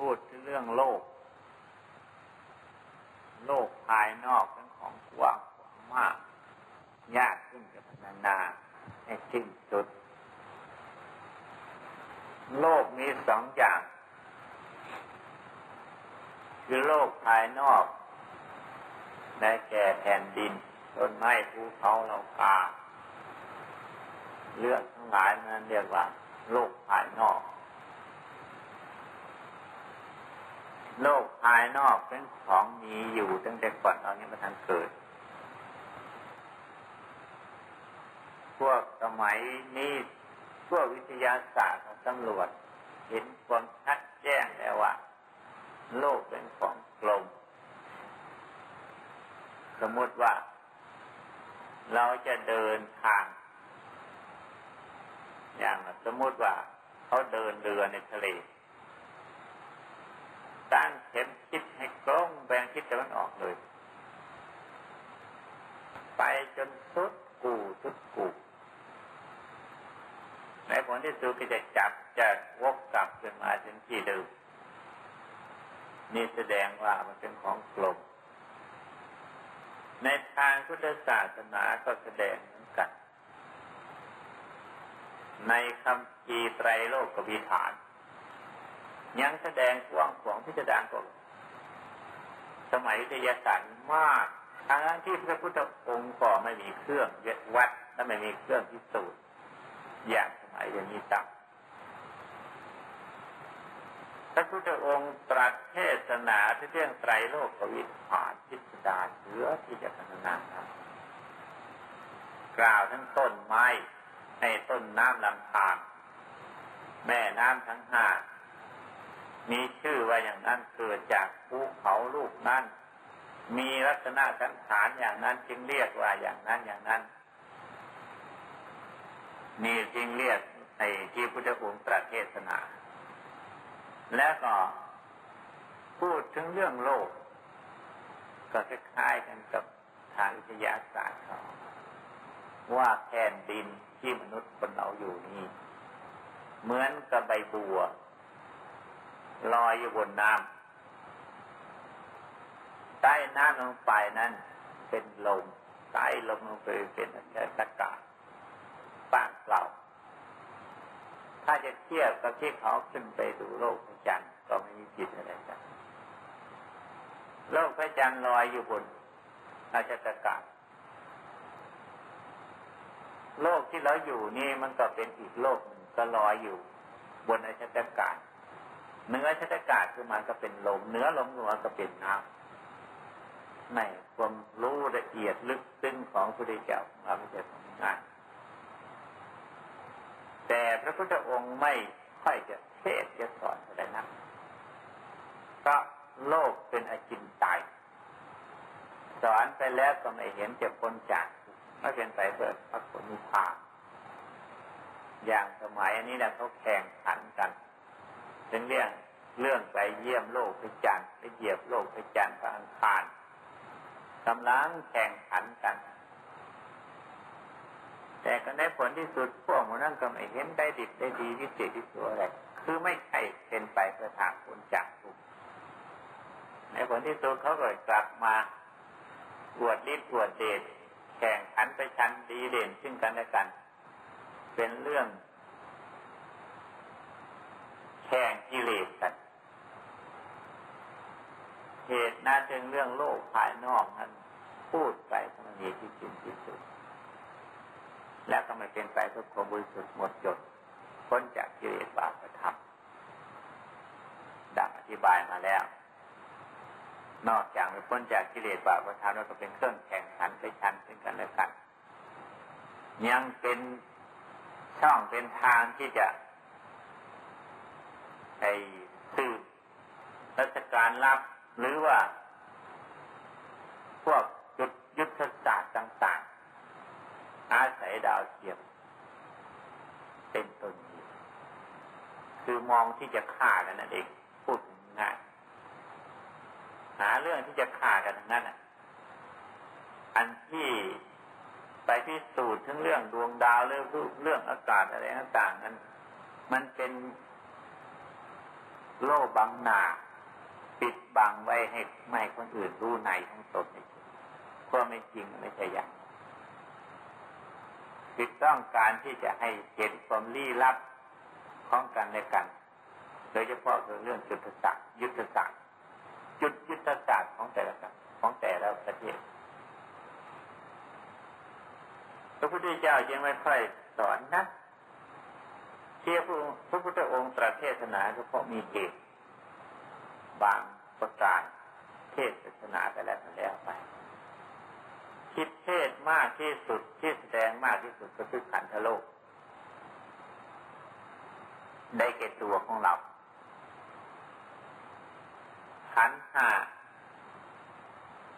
พูดเรื่องโลก โลกภายนอกเป็นของกว้างขวางมาก ยากขึ้นจะพัฒนาให้สิ้นสุด โลกมีสองอย่าง คือโลกภายนอกได้แก่แผ่นดินต้นไม้ภูเขาเรากาเรื่องทั้งหลายนั้นเรียกว่า โลกภายนอก โลกภายนอกเป็นของมีอยู่ตั้งแต่ก่อนเรานี้มาทันเกิด พวกสมัยนี้พวกวิทยาศาสตร์ของตำรวจ เห็นความชัดแจ้งแล้วว่า โลกเป็นของกลม สมมติว่า เราจะเดินทาง อย่างสมมติว่า เขาเดินเรือในทะเล ตั้งเข็มคิดให้กล้องแบงคิดตะวันออกเลย ไปจนสุดกูสุดกูในผลที่สุดก็จะจับจะวกกลับขึ้นมาถึงที่เดิมนี่แสดงว่ามันเป็นของกลมในทางพุทธศาสนาก็แสดงเหมือนกัน ในคำพีไตรโลกกวิฐาน ยังแสดงกว้างขวางพิจารณาก็สมัยวิทยาศาสตร์มากทั้งที่พระพุทธองค์ก็ไม่มีเครื่องวัดและไม่มีเครื่องพิสูจน์อย่างสมัยย่างนี้ตั้งพระพุทธองค์ตรัสเทศนาที่เรื่องไตรโลกวิถานพิสดารเหลือที่จะพัฒนาครับกล่าวทั้งต้นไม้ในต้นน้ำลำธารแม่น้ำทั้งห้า มีชื่อว่าอย่างนั้นเกิดจากภูเขาลูกนั้น มีลักษณะสันฐานอย่างนั้นจึงเรียกว่าอย่างนั้นอย่างนั้นนี่จึงเรียกในที่พุทธองค์ตรัสเทศนา แล้วก็พูดถึงเรื่องโลก ก็คล้ายกันกับทางวิทยาศาสตร์เขาว่าแผ่นดินที่มนุษย์คนเราอยู่นี้ เหมือนกับใบบัว ลอยอยู่บนน้ำใต้น้ำลงไปนั้นเป็นลมใต้ลมลงไปเป็นอากาศป้างเปล่า ถ้าจะเทียบกับที่เขาขึ้นไปดูโลกพระจันทร์ก็ไม่มีผิดอะไรกันโลกพระจันทร์ลอยอยู่บนอาชากาศโลกที่เราอยู่นี่มันก็เป็นอีกโลกหนึ่งก็ลอยอยู่บนอาชากาศ เนื้อชัตกาศคือมันก็เป็นลมเนื้อลมหัวก็เป็นน้ำในความรู้ละเอียดลึกซึ้งของพระพุทธเจ้าเราไม่ใช่ของงานแต่พระพุทธองค์ไม่ค่อยจะเทศจะสอนอะไรนะก็โลกเป็นอจินไตยสอนไปแล้วก็ไม่เห็นจะพ้นจากไม่เป็นไปเพื่อพระผลนิพพานอย่างสมัยอันนี้นะเขาแข่งขันกัน เป็นเรื่องเรื่องไปเยี่ยมโลกพระจันทร์ไปเหยียบโลกพระจันทร์พระอังคารกำลังแข่งขันกัน แต่ก็ในผลที่สุดพวกมันนั่นก็ไม่เห็นได้ดิบได้ดีวิเศษที่สุดอะไรคือไม่ใช่เป็นไปเพื่อทางผลจากทุกในผลที่สุดเขาก็กลับมาอวดฤทธิ์อวดเดชแข่งขันไปชันดีเด่นซึ่งกันและกัน เป็นเรื่อง แข่งกิเลสกันเหตุนั้นจึงเรื่องโลกภายนอกนั้นพูดไปมันมีที่จริงที่สุด แล้วก็ไม่เป็นไปเพื่อความบริสุทธิ์หมดจดพ้นจากกิเลสบาปธรรมดังอธิบายมาแล้ว นอกจากไม่พ้นจากกิเลสบาปธรรมแล้วก็เป็นเครื่องแข่งขันไปชันซึ่งกันและกัน ยังเป็นช่องเป็นทางที่จะ ในสืบราชการลับหรือว่า พวกจุดยุทธศาสตร์ต่างๆ อาศัยดาวเทียมเป็นต้นคือมองที่จะฆ่ากันนั่นเองพูดง่ายหาเรื่องที่จะฆ่ากันนั่นอะอันที่ไปพิสูจน์ทั้งเรื่องดวงดาวเรื่องเรื่องอากาศอะไรต่างๆนั้น มันเป็น โล่บังหนาปิดบังไว้ให้ไม่คนอื่นรู้ในของตนเพราะไม่จริงไม่ใช่อย่างคิดต้องการที่จะให้เห็นความลี้ลับของกันและกัน โดยเฉพาะเรื่องจุดศาสตร์ยุทธศาสตร์จุดยุทธศาสตร์ของแต่ละของแต่ละประเทศพระพุทธเจ้ายังไม่ค่อยสอนนะ ที่พระพุทธองค์ตรัสเทศนาเฉพาะมีเหตุบางประการเทศนาไปแล้วแล้วไป คิดเทศมากที่สุดที่แสดงมากที่สุดก็คือขันธโลก ได้แก่ตัวของเราขันห้า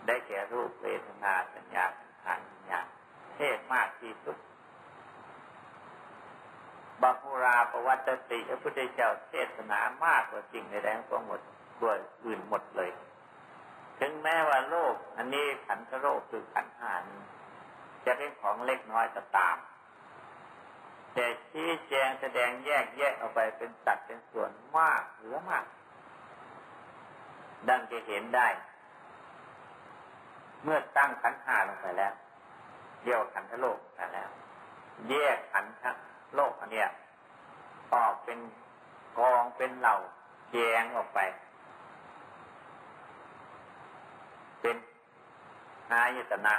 ได้แก่รูปเวทนาสัญญาสังขารวิญญาณเทศมากที่สุด บัพุราประวัติติพระพุทธเจ้าเทศนามากกว่าสิ่งในแดงทั้งหมดตัวอื่นหมดเลย ถึงแม้ว่าโลก อันนี้ขันธโลกคือขันหานจะเป็นของเล็กน้อยก็ตาม แต่ชี้แจงแสดงแยกแยกออกไปเป็นตัดเป็นส่วนมากเหลือมาก ดังจะเห็นได้ เมื่อตั้งขันหาลงไปแล้วเรียกขันธโลกไปแล้ว แยกขันธ เนี้ยออกเป็นกองเป็นเหล่าแยงออกไป เป็นนายตนะ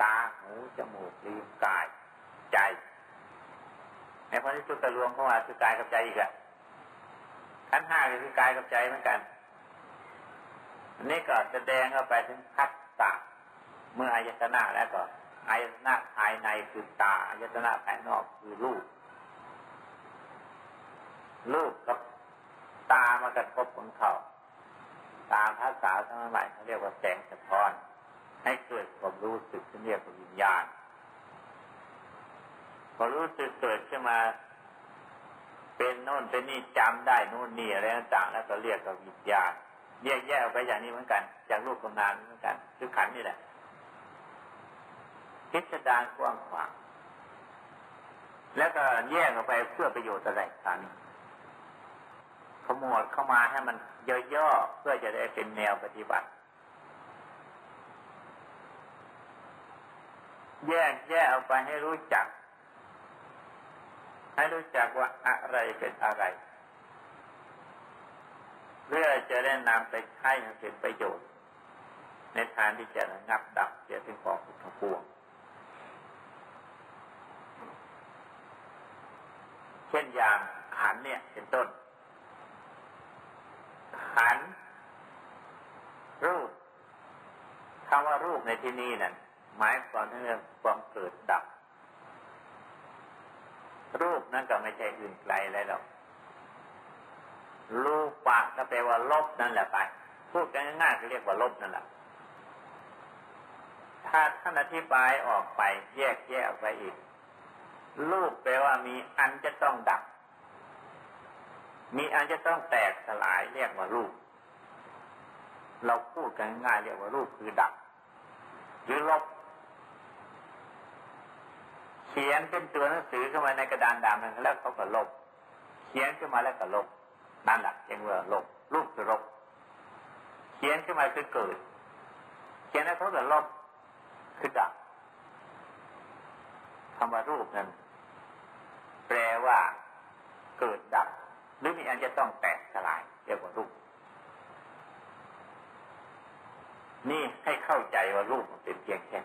ตาหูจมูกลิ้นกายใจในพระนิสุตรวงเข้ามาคือกายกับใจอีกอะขันห้าคือกายกับใจเหมือนกันอันนี้ก็แสดงออกไปถึงพัฒตาเมื่ออายตนะแล้วก็ อายตนะภายในคือตาอายตนะภายนอกคือรูปรูปกับตามากระทบของเขาตามภาษาทั้งหลายเขาเรียกว่าแสงสะท้อน ให้เกิดความรู้สึกที่เรียกว่าวิญญาณพอรู้สึกเกิดขึ้นมา เป็นโน่นเป็นนี่จำได้โน่นนี่อะไรต่างๆแล้วก็เรียกว่าวิญญาณแยกแยกออกไปอย่างนี้เหมือนกัน จากรูปกับนามเหมือนกันคือขันนี่แหละ พิสดารกว้างขวางแล้วก็แยกออกไปเพื่อประโยชน์อะไรกันขมวดเข้ามาให้มันย่อๆเพื่อจะได้เป็นแนวปฏิบัติ แยกแยกออกไปให้รู้จัก ให้รู้จักว่าอะไรเป็นอะไร เพื่อจะได้นำไปใช้ให้เป็นประโยชน์ ในทางที่จะระงับดับเสียถึงของทั้งปวง เช่นอย่างขันเนี่ยเป็นต้น ขัน รูปคำว่ารูปในที่นี้นั่นหมายความถึงเรื่องความเกิดดับ รูปนั่นก็ไม่ใช่อื่นไกลอะไรหรอกรูปปะก็แปลว่าลบนั่นแหละไปพูดกันง่ายๆก็เรียกว่าลบนั่นแหละถ้าท่านอธิบายออกไปแยกแยกออกไปอีก รูปแปลว่ามีอันจะต้องดับ มีอันจะต้องแตกสลายเรียกว่ารูป เราพูดกันง่ายเรียกว่ารูปคือดับ หรือลบ เขียนเป็นตัวหนังสือขึ้นมาในกระดานดำแล้วเขาก็ลบ เขียนขึ้นมาแล้วก็ลบ นั่นแหละเรียกว่าลบ รูปคือลบ เขียนขึ้นมาคือเกิด เขียนแล้วเขาก็ลบคือดับคำว่ารูปนั้น แปลว่าเกิดดับ หรือมีอันจะต้องแตกสลายเรียกว่ารูป นี่ให้เข้าใจว่ารูปมันเป็นเพียงแค่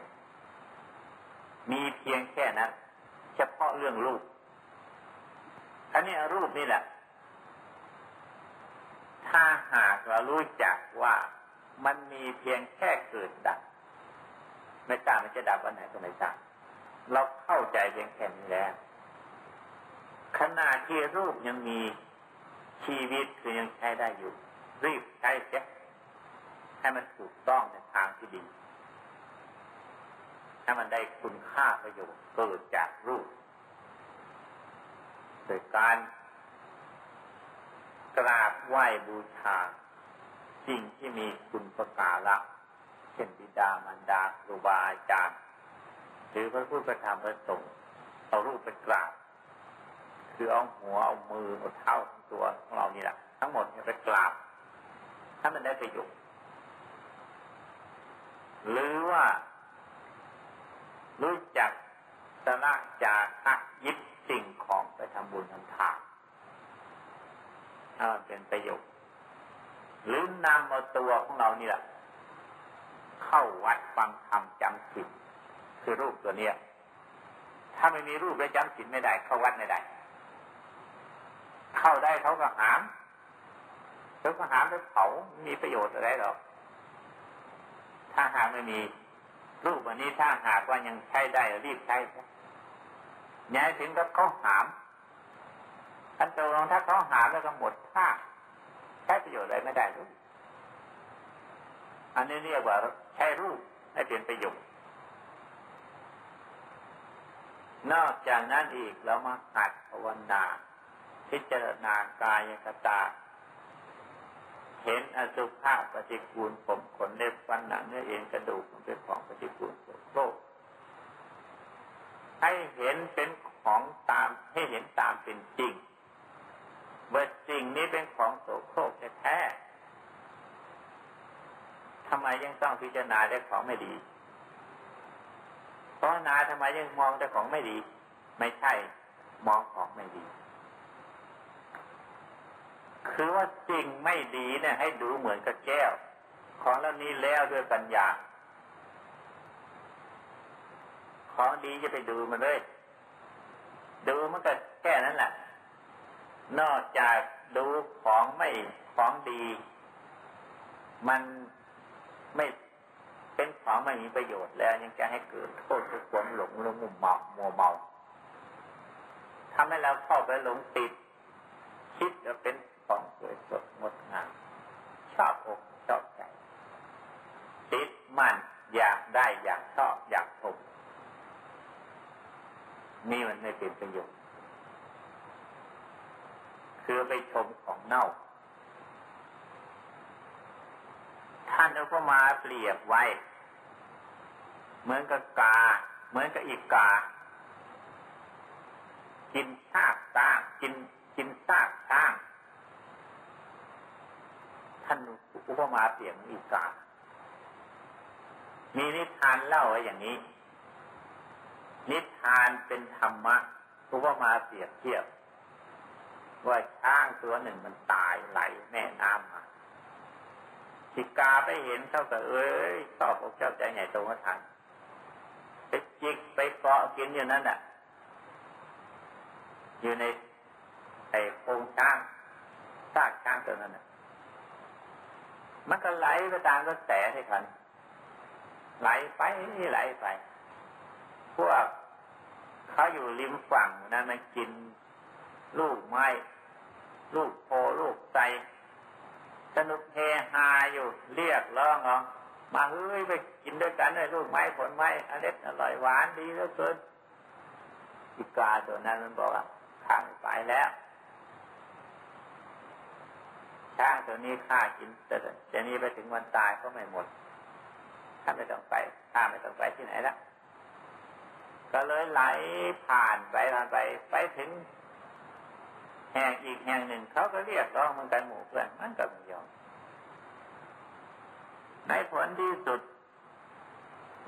มีเพียงแค่นั้นเฉพาะเรื่องรูป อันนี้รูปนี่แหละ ถ้าหากเรารู้จักว่ามันมีเพียงแค่เกิดดับ ไม่ทราบมันจะดับวันไหนก็ไม่ทราบเราเข้าใจเพียงแค่นี้แล้ว ขณะที่รูปยังมีชีวิตคือยังใช้ได้อยู่ รีบใช้เสียให้มันถูกต้องในทางที่ดีให้มันได้คุณค่าประโยชน์เกิดจากรูปโดยการกราบไหว้บูชา สิ่งที่มีคุณประกาละเช่นบิดามารดาครูบาอาจารย์ หรือพระพุทธธรรมพระสงฆ์เอารูปไปกราบ คือเอาหัวเอามือเอาเท้าตัวของเรานี่แหละทั้งหมดไปกราบถ้ามันได้ประโยชน์หรือว่ารู้จักสละจากหักยิบสิ่งของไปทำบุญทำทานถ้ามันเป็นประโยชน์หรือนำเอาตัวของเรานี่แหละ เข้าวัดฟังธรรมจำศีลคือรูปตัวเนี้ย ถ้าไม่มีรูปแล้วจำศีลไม่ได้ เข้าวัดไม่ได้ เข้าได้เขาก็หามเขาก็หามไปเผามีประโยชน์อะไรหรอกถ้าหากไม่มีรูปวันนี้ถ้าหากว่ายังใช้ได้รีบใช้ย้ายถึงกับเขาหามอันตัวลงถ้าเขาหามแล้วก็หมดท่าใช้ประโยชน์อะไรไม่ได้เลยอันนี้เรียกว่าใช้รูปให้เป็นประโยชน์นอกจากนั้นอีกเรามาหัดภาวนา พิจารณากายกตา เห็นอสุภะปฏิกูลผมขนเล็บฟันหนังเนื้อเอ็นกระดูกมันเป็นของปฏิกูลโสโครกให้เห็นเป็นของตามให้เห็นตามเป็นจริงว่าสิ่งนี้เป็นของโสโครกแท้ทำไมยังต้องพิจารณาได้ของไม่ดีเพราะนาทำไมยังมองแต่ของไม่ดี ไม่ใช่มองของไม่ดี คือว่าสิ่งไม่ดีเนี่ยให้ดูเหมือนกับแก้ว ของแล้วนี้แล้วด้วยปัญญา ของดีจะไปดูมันเลย ดูมันก็แค่นั้นแหละ นอกจากดูของไม่ของดี มันไม่เป็นของไม่มีประโยชน์แล้วยังจะให้เกิดโทษคือความหลงหรือมุมเมามัวเมาทำให้เราเข้าไปหลงติด คิดว่าเป็น วยสดงดงามชอบอกชอบใจติดมันอยากได้อยากชอบอยากชมนี่มันไม่เป็นประโยชน์คือไปชมของเน่า ท่านเอาก็มาเปรียบไว้ เหมือนกับกา เหมือนกับอีกกากินซากสร้าง กินกินซากสร้าง ท่านอุปมาเปรียบอีกา มีนิทานเล่าไว้อย่างนี้ นิทานเป็นธรรมะอุปมาเปรียบเทียบ ว่าช้างตัวหนึ่งมันตายไหลแม่น้ำมาสิกาไปเห็นเท่ากับเอ้ยชอบอกเจ้าใจใหญ่โตมาทันไปจิกไปเกาะกินอยู่นั่นอะ อยู่ในไอ้โครงช้างซากช้างตัวนั้นอะ มันก็ไหลไปตามกระแสให้ทันไหลไปไหลไป พวกเขาอยู่ริมฝั่งนั้นมันกิน ลูกไม้ ลูกโพลูกใจสนุกเฮฮาอยู่เรียกร้องเอามาเฮ้ยไปกินด้วยกันเลยลูกไม้ผลไม้อร่อยอร่อยหวานดีเหลือเกินอีกาตัวนั้นมันบอกว่าข้างไปแล้ว ช้างตัวนี้ข้ากินแต่จะนี้ไปถึงวันตายก็ไม่หมดข้าไม่ต้องไปข้าไม่ต้องไปที่ไหนละก็เลยไหลผ่านไปผ่านไปไปถึงแห่งอีกแห่งหนึ่งเขาก็เรียกร้องเหมือนกันหมู่เพื่อนมันก็ไม่ยอมในผลที่สุด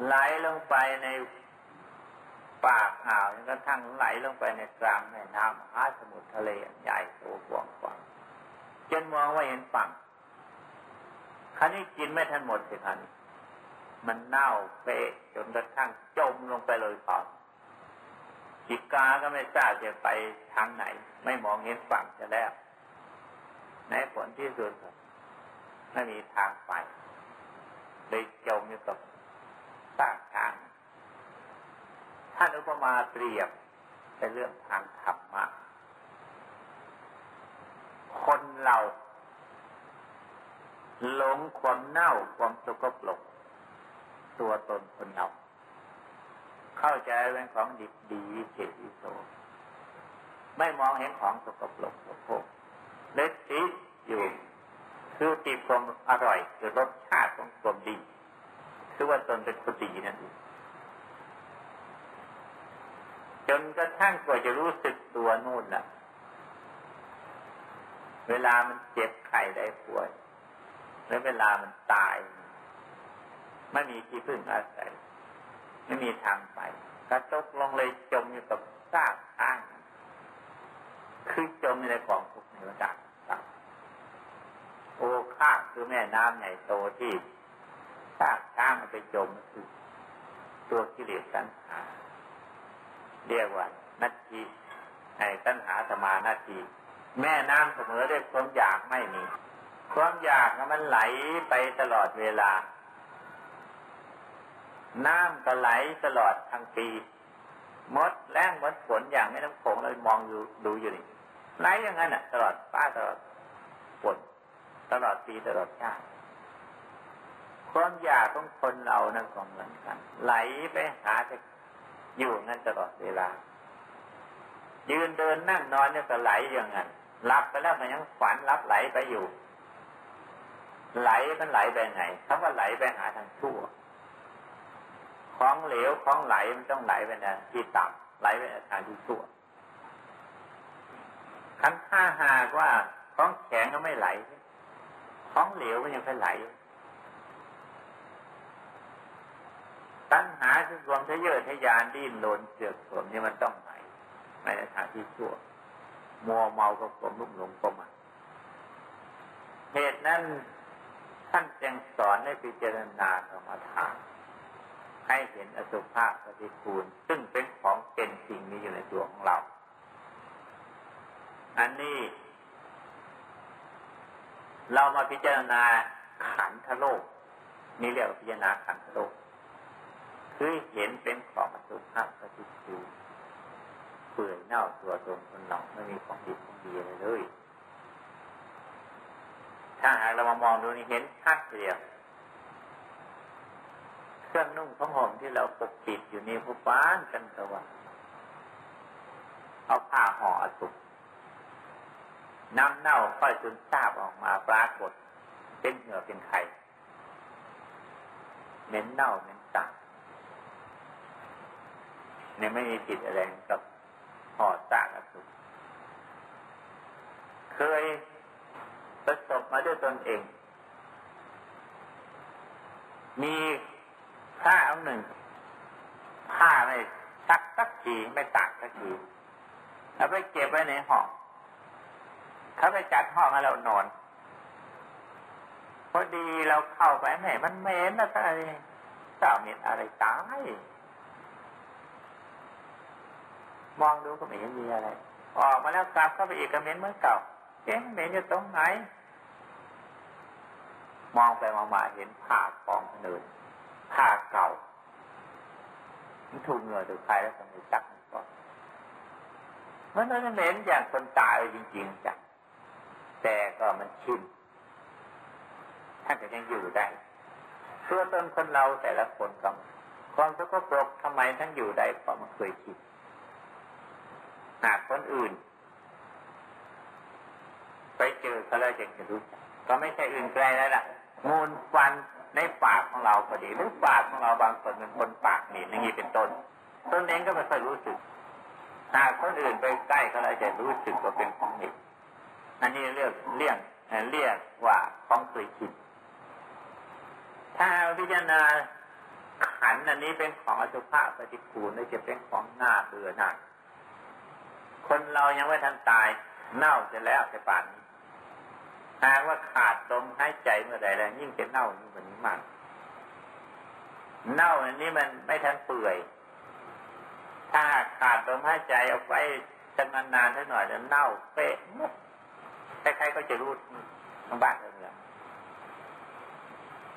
ไหลลงไปในปากอ่าวจนกระทั่งไหลลงไปในกลางแม่น้ำมหาสมุทรทะเลใหญ่โตกว้างขวาง จนมองว่าเห็นฝั่งคันนี้กินไม่ทันหมดสิคันมันเน่าเปะจนกระทั่งจมลงไปเลยก่อนจิกาก็ไม่ทราบจะไปทางไหน ไม่มองเห็นฝั่งจะแล้วในผลที่สุดไม่มีทางไปเลยจมอยู่กับสร้างทาง ท่านอุปมาเปรียบเป็นเรื่องทางธรรมะ คนเราหลงความเน่าความสกปรกตัวตนคนเรา เข้าใจเป็นของดีดีเฉยโสไม่มองเห็นของสกปรกสกปรกเล็กติดอยู่คือติดความอร่อยคือรสชาติของความดี คือว่าตนเป็นคนดีนั่นเองจนกระทั่งกว่าจะรู้สึกตัวนู่นน่ะ เวลามันเจ็บไข้ได้ป่วยหรือเวลามันตาย ไม่มีที่พึ่งอาศัย ไม่มีทางไปกระตกลงเลยจมอยู่กับซากอ้างคือจมในกองทุกข์ในระดับต่างโอข้าคือแม่น้ำใหญ่โตที่ซากช้างมันไปจมคือตัวกิเลสสัญหาเรียกว่านาทีในสัญหาสมานาที แม่น้ำเสมอด้วยความอยากไม่มี ความอยากมันไหลไปตลอดเวลา น้ำก็ไหลตลอดทั้งปีมดแรงมดฝนอย่างไม่ต้องโขงเรามองอยู่ดูอยู่นี่ไหลอย่างนั้นอะ ตลอดป้าตลอดฝนตลอดปีตลอดชาติความอยากของคนเรานั่นก็เหมือนกัน ไหลไปหาจะอยู่งั้นตลอดเวลา ยืนเดินนั่งนอนเนี่ยก็ไหลอย่างนั้น หลับไปแล้วมันยังฝันรับไหลไปอยู่ ไหลมันไหลไปไหนคำว่าไหลไปหาทางชั่วของเหลวของไหลมันต้องไหลไปในที่ต่ำไหลไปในทางที่ชั่วคันถ้าหากว่าของแข็งก็ไม่ไหล ของเหลวมันยังไปไหลตัณหาคือความทะเยอทะยานดิ้นรนเสือกสมนี่มันต้องไหลไปในทางที่ชั่ว มัวเมากับความลุ่มหลงก็มาเหตุนั้นท่านจึงสอนให้พิจารณากรรมฐานให้เห็นอสุภะปฏิคูล ซึ่งเป็นของเป็นสิ่งมีอยู่ในตัวของเรา อันนี้ เรามาพิจารณาขันธโลก นี่เรียกว่าพิจารณาขันธโลก คือเห็นเป็นของอสุภะปฏิคูล เปื่อยเน่าตัวตนคนเราไม่มีของดีของดีเลย ถ้าหากเรามามองดูนี่เห็นชัดเดียวเครื่องนุ่งของห่มที่เราปกปิดอยู่ในผู้บ้านกันตะวันเอาผ้าห่ออสุกน้ำเน่าค่อยจนทราบออกมาปรากฏ เป็นเหงื่อเป็นไข่เหม็นเน่าเหม็นต่างเนี่ยไม่มีจิตอะไรกับ ห่อซากอสุกเคยประสบมาด้วยตนเอง มีผ้าอันหนึ่งผ้าไม่ซักสักทีไม่ตากสักทีแล้วไปเก็บไว้ในห้องเขาไปจัดห้องให้เรานอนพอดีเราเข้าไปแหมมันเหม็นนะท่านเจ้าเหม็นอะไรตาย มองดูก็ไม่เห็นมีอะไร ออกมาแล้วกลับเข้าไปอีกก็เหม็นเหมือนเก่าเอ๊ะเหม็นอยู่ตรงไหน มองไปมองมาเห็นผ้ากองเนินผ้าเก่าถูกเหงื่อถูกใครแล้วทำไมซักมันก่อนมันไม่เหม็นอย่างคนตายจริงๆจ้ะแต่ก็มันชินท่านก็ยังอยู่ได้ตัวตนคนเราแต่ละคนก็ความสกปรกทำไมท่านอยู่ได้เพราะมันเคยชิน หากคนอื่น ไปเจอเขาแล้วจึงจะรู้ก็ไม่ใช่อื่นไกลแล้วล่ะมูลฟันในปากของเราพอดีหรือปากของเราบางคนเป็นคนปากหนีอย่างนี้เป็นต้นตนเองก็ไม่ค่อยรู้สึกหากคนอื่นไปใกล้เขาเราจะรู้สึกว่าเป็นของหนีอันนี้เรียกเรียกเรียกว่าของเคยคิดถ้าพิจารณาขันอันนี้เป็นของอสุภะปฏิกูลจะเป็นของหน้าเบื่อหน้า คนเรายังไม่ทันตาย เน่าจะแล้วจะป่านนี้หากว่าขาดลมหายใจเมื่อใดแล้วยิ่งจะเน่ายิ่งกว่านี้มาก เน่าอันนี้มันไม่ทันเปื่อย ถ้าขาดลมหายใจเอาไปจำนานนานหน่อยจะเน่าเป๊ะหมดใครๆก็จะรู้ทั้งบ้านทั้งเมือง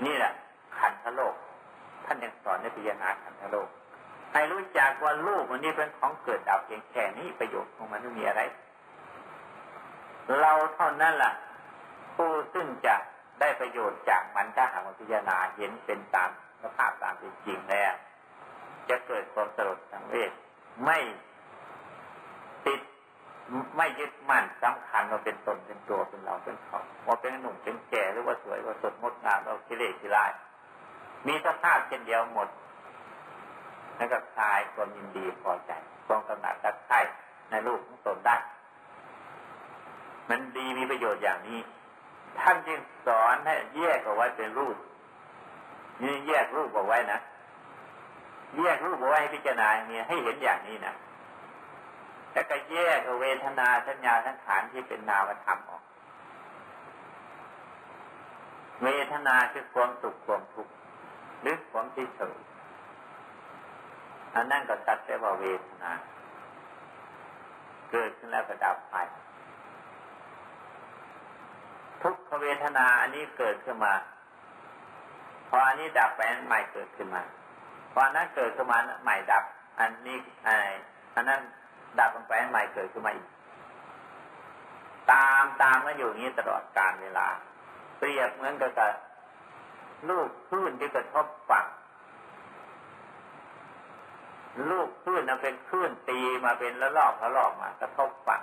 นี่แหละขันธโลก ท่านยังสอนในพิจารณาขันธโลก ให้รู้จักว่าลูกมันนี่เป็นของเกิดดับเพียงแค่นี้ประโยชน์ของมันไม่มีอะไร เราเท่านั้นล่ะ ผู้ซึ่งจะได้ประโยชน์จากมันถ้าหากพิจารณาเห็นเป็นตามสภาพตามเป็นจริงแล้วจะเกิดความสลดสังเวชไม่ติดไม่ยึดมั่นสำคัญว่าเป็นตนเป็นตัวเป็นเราเป็นเขาว่าเป็นหนุ่มเป็นแก่หรือว่าสวยว่าสดงดงามเราคิเลสิลายมีสภาพเช่นเดียวหมด แล้วก็คลายความยินดีพอใจความกำหนัดรักใคร่ในรูปของตนได้ มันดีมีประโยชน์อย่างนี้ ท่านจึงสอนให้แยกเอาไว้เป็นรูปนี่แยกรูปเอาไว้นะแยกรูปเอาไว้ให้พิจารณาเนี่ยให้เห็นอย่างนี้นะแล้วก็แยกเวทนาสัญญาสังขารที่เป็นนามธรรมออก เวทนาคือความสุขความทุกข์หรือความที่เฉย อันนั่นก็ชัดได้ว่าเวทนา เกิดขึ้นแล้วก็ดับไป ทุกขเวทนาอันนี้เกิดขึ้นมา พออันนี้ดับไปอันใหม่เกิดขึ้นมาพออันนั้นเกิดขึ้นมาใหม่ดับ อันนี้อันอันนั้นดับลงไปอันใหม่เกิดขึ้นมาอีกตามตามมาอยู่อย่างนี้ตลอดกาลเวลา เปรียบเหมือนกับลูกคลื่นที่กระทบฝั่ง ลูกคลื่นนั้นเป็นคลื่นตีมาเป็นละลอกละลอกมากระทบฝั่ง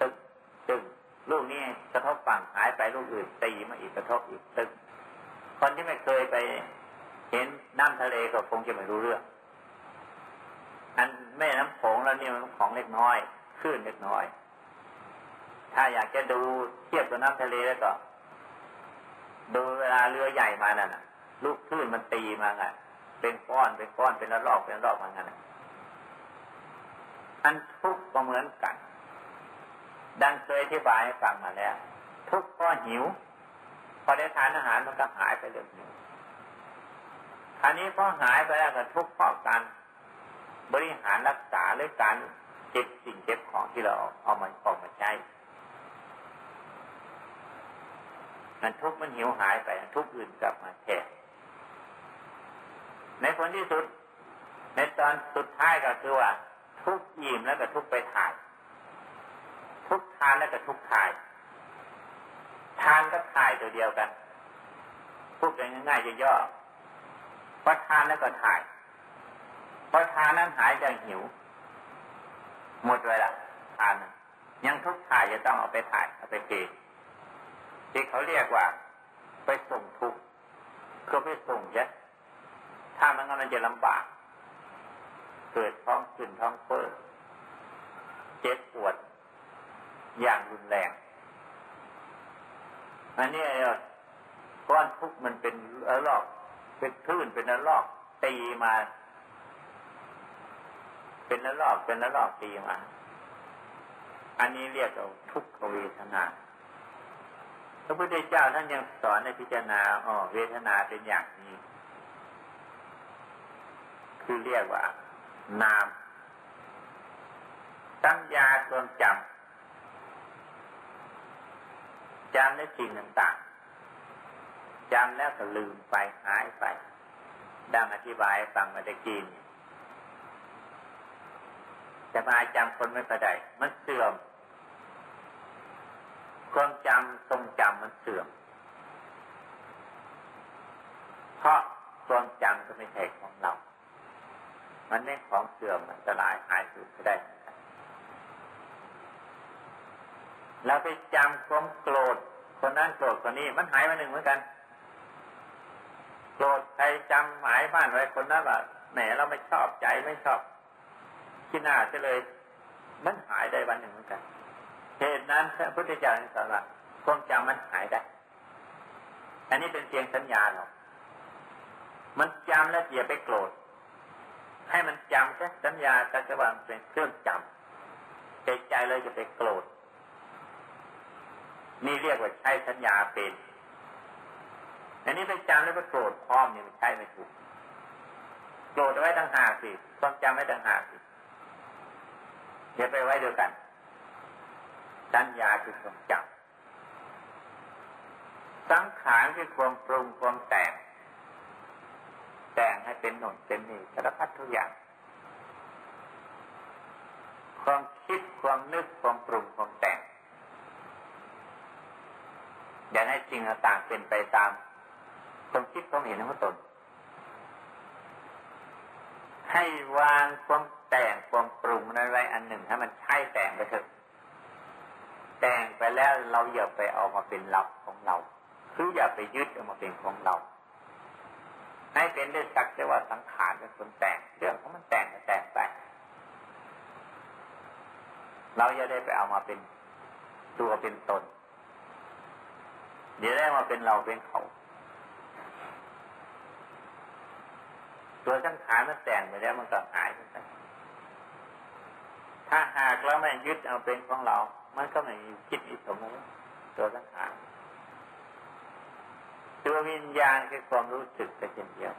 ตึกตึงลูกนี้กระทบฝั่งหายไปลูกอื่นตีมาอีกกระทบอีกตึกคนที่ไม่เคยไปเห็นน้ำทะเลก็คงจะไม่รู้เรื่อง อันแม่น้ำโขงแล้วนี่มันของเล็กน้อยคลื่นเล็กน้อย ถ้าอยากจะดูเทียบกับน้ำทะเลแล้วก็ ดูเวลาเรือใหญ่มานั่นลูกคลื่นมันตีมาไง เป็นก้อนเป็นก้อนเป็นระลอกเป็นระลอกมางั้นอันทุกข์ก็เหมือนกัน ดังเคยอธิบายให้ฟังมาแล้ว ทุกข์ก็หิว พอได้ทานอาหารมันก็หายไปเลยหิวคราวนี้พอหายไปแล้วก็ทุกข์เพราะการบริหารรักษาหรือการเก็บสิ่งเก็บของที่เราเอามาออกมาใช้มันทุกข์มันหิวหายไปทุกข์อื่นกลับมาแทน ในผลที่สุด ในตอนสุดท้ายก็คือว่า ทุกยิ้มแล้วก็ทุกไปถ่าย ทุกทานแล้วก็ทุกถ่าย ทานก็ถ่ายตัวเดียวกันพูดง่ายๆย่อพอทานแล้วก็ถ่ายพอทานนั้นหายใจหิว หมดเลยละทานยังทุกถ่ายจะต้องเอาไปถ่ายเอาไปเกที่เขาเรียกว่า ไปส่งทุกคือไปส่งยัด ถ้ามันก็มันจะลำบาก เกิดท้องขึ้นท้องเฟ้อเจ็บปวด อย่างรุนแรง อันนี้ก้อนทุกมันเป็นอลอกเป็นคลื่นเป็นอลอกตีมา เป็นอลอกเป็นอลอกตีมา อันนี้เรียกว่าทุกขเวทนาพระพุทธเจ้าท่านยังสอนในพิจารณาอ๋อเวทนาเป็นอย่างนี้ คือเรียกว่า นามสัญญาความจำจำในสิ่งต่างๆจำแล้วก็ลืมไปหายไป ดังอธิบายฟังมาตะกี้จะมาจำคนไม่กระไดมันเสื่อมความจำทรงจำมันเสื่อม เพราะความจำก็ไม่ใช่ของเรา มันไม่ของเสื่อมมันจะลายหายสูญไปได้เราไปจำความโกรธคนนั้นโกรธคนนี้มันหายไปหนึ่งเหมือนกัน โกรธใครจำหมายบ้านไว้คนนั้นว่าแหมเราไม่ชอบใจไม่ชอบที่หน้าจะเลย มันหายได้วันหนึ่งเหมือนกันเหตุนั้นพระพุทธเจ้าสอนว่าความจำมันหายได้ อันนี้เป็นเพียงสัญญาหรอกมันจำแล้วอย่าไปโกรธ ให้มันจำแค่สัญญาจะว่าเป็นเครื่องจำใจใจเลยจะไปโกรธนี่เรียกว่าใช้สัญญาเป็นอันนี้ไปจำแล้วไปโกรธพร้อมเนี่ยมันใช่ไม่ถูกโกรธไว้ตั้งหากสิความจำไว้ตั้งหากสิอย่าไปไว้เดียวกัน สัญญาคือความจำสังขารคือความปรุงความแต่ง แต่งให้เป็นหนุนเป็นนี่สารพัดทุกอย่าง ความคิดความนึกความปรุงความแต่งอย่าให้จริงต่างเป็นไปตามความคิดความเห็นของตน ให้วางความแต่งความปรุงนั้นไว้อันหนึ่งให้มันใช่แต่งไปเถอะ แต่งไปแล้วเราอย่าไปเอามาเป็นเราของเรา คืออย่าไปยึดเอามาเป็นของเรา ให้เป็นได้สักแต่ว่าสังขารเป็นคนแต่งเรื่องของมันแต่งแต่งไปเราจะได้ไปเอามาเป็นตัวเป็นตนเดี๋ยวได้มาเป็นเราเป็นเขา ตัวสังขารมันแต่งไปแล้วมันก็หายไปถ้าหากเราไม่ยึดเอาเป็นของเรา มันก็ไม่มีคิดอิสมมติตัวสังขาร ตัววิญญาณคือความรู้สึกก็เช่นเดียว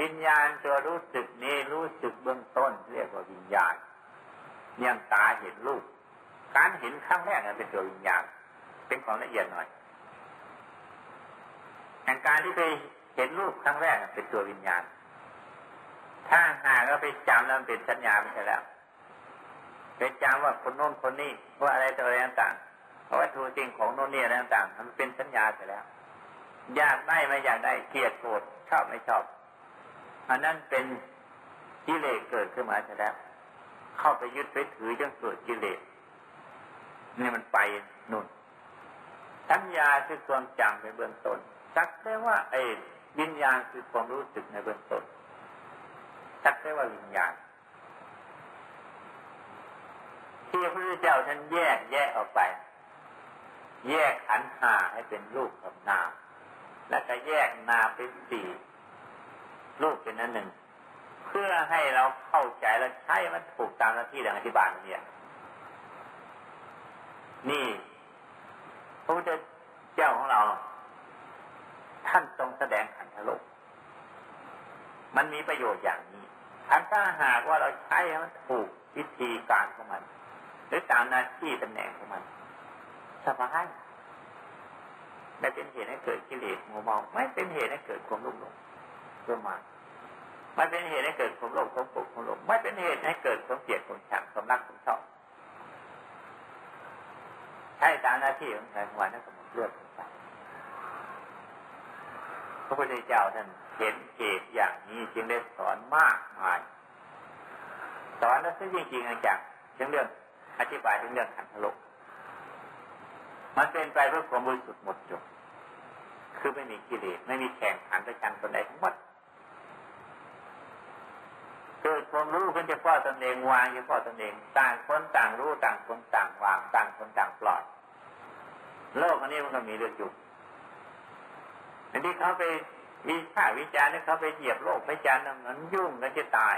วิญญาณตัวรู้สึกนี้รู้สึกเบื้องต้น เรียกว่าวิญญาณยังตาเห็นรูปการเห็นครั้งแรกนั้นเป็นตัววิญญาณ เป็นของละเอียดหน่อยแต่การที่ไปเห็นรูปครั้งแรกเป็นตัววิญญาณ ถ้าหากเราไปจำแล้วเป็นสัญญาไปแล้วไปจำว่าคนโน้นคนนี้ว่าอะไรตัวอะไรต่าง วัตถุจริงของโน้นนี่อะไรต่างๆมันเป็นสัญญาไปแล้ว อยากได้ไม่อยากได้เกลียดโกรธชอบไม่ชอบ อันนั้นเป็นกิเลสเกิดขึ้นมาแล้ว เข้าไปยึดไปถือจนเกิดกิเลสนี่มันไปนุ่นสัญญาคือความจำในเบื้องต้นสักได้ว่าไอ้วิญญาณคือความรู้สึกในเบื้องต้นสักได้ว่าวิญญาณที่พระพุทธเจ้าท่านแยกแยกออกไป แยกขันห้าให้เป็นรูปกับนาม แล้วก็แยกนามเป็นสี่รูปเป็นนั้นหนึ่ง เพื่อให้เราเข้าใจและใช้มันถูกตามหน้าที่ดังอธิบายเนี่ยนี่พระพุทธเจ้าของเรา ท่านทรงแสดงขันธโลกมันมีประโยชน์อย่างนี้อันถ้าหากว่าเราใช้มันถูกวิธีการของมัน หรือตามหน้าที่ตำแหน่งของมัน สบายไม่เป็นเหตุให้เกิดกิเลสโมเมาไม่เป็นเหตุให้เกิดความรุ่มหลงประมาณไม่เป็นเหตุให้เกิดความโลภความโกรธความหลงไม่เป็นเหตุให้เกิดความเกลียดความชังความรักความชอบใช่ตามหน้าที่ของใครวันนั้นสมมติเลือกไปพระพุทธเจ้าท่านเห็นเหตุอย่างนี้จึงได้สอนมากมายสอนแล้วซึ่งจริงๆจังจึงเรื่อง อธิบายถึงเรื่องขันธโลก มันเป็นไปเพื่อความบริสุทธิ์หมดจดคือไม่มีกิเลสไม่มีแข่งขันประชันคนใดทั้งหมดเกิดความรู้ขึ้นเฉพาะตนเองวางเฉพาะตนเองต่างคนต่างรู้ต่างคนต่างวางต่างคนต่างปล่อยโลกอันนี้มันก็มีเรื่องอยู่อันที่เขาไปวิพาวิจารณ์นี่เขาไปเหยียบโลกไปจารณ์นั้นยุ่งกันจะตาย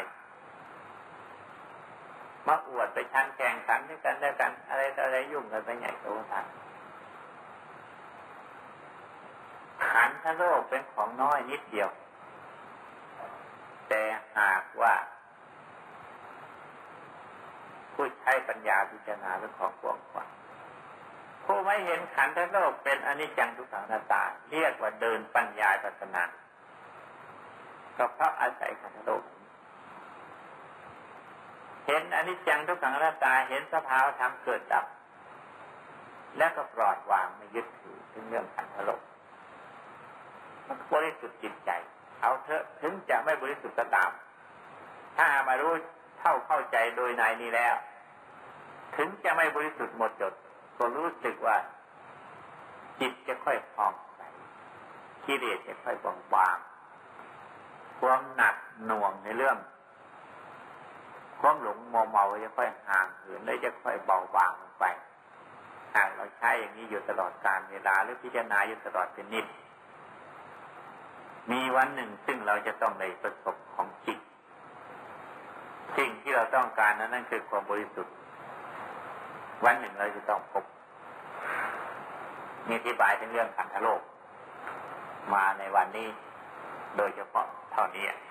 มาอวดไปชันแข่งขันด้วยกันด้วยกัน อะไรต่ออะไรยุ่งกันไปใหญ่โตทางขันธ โลกเป็นของน้อยนิดเดียว แต่หากว่า ผู้ใช้ปัญญาพิจารณาเรื่องของกวงขวางผู้ไม่เห็นขันธโลกเป็นอนิจจังทุกขังนาตา เรียกว่าเดินปัญญาปัสนาก็เพราะอาศัยขันธโลก เห็นอนิจจังทุกขังนาตาเห็นสภาวะธรรมเกิดดับ แล้วก็ปลอดวางไม่ยึดถือถึงเรื่องขันธโลก บริสุทธิ์จิตใจ เอาเถอะถึงจะไม่บริสุทธิ์ก็ตาม ถ้ามารู้เท่าเข้าใจโดยในนี้แล้ว ถึงจะไม่บริสุทธิ์หมดจด ก็รู้สึกว่า จิตจะค่อยพองไปกิเลสจะค่อยบางบางความหนักหน่วงในเรื่องความหลงมัวเมาจะค่อยห่างเหินและจะค่อยเบาบางลงไปหากเราใช้อย่างนี้อยู่ตลอดการเวลาหรือพิจารณาอยู่ตลอดเป็นนิด มีวันหนึ่งซึ่งเราจะต้องในประสบของจิตสิ่งที่เราต้องการนั้นนั่นคือความบริสุทธิ์ วันหนึ่งเราจะต้องพบมีอธิบายถึงเรื่องขันธโลก มาในวันนี้ โดยเฉพาะเท่านี้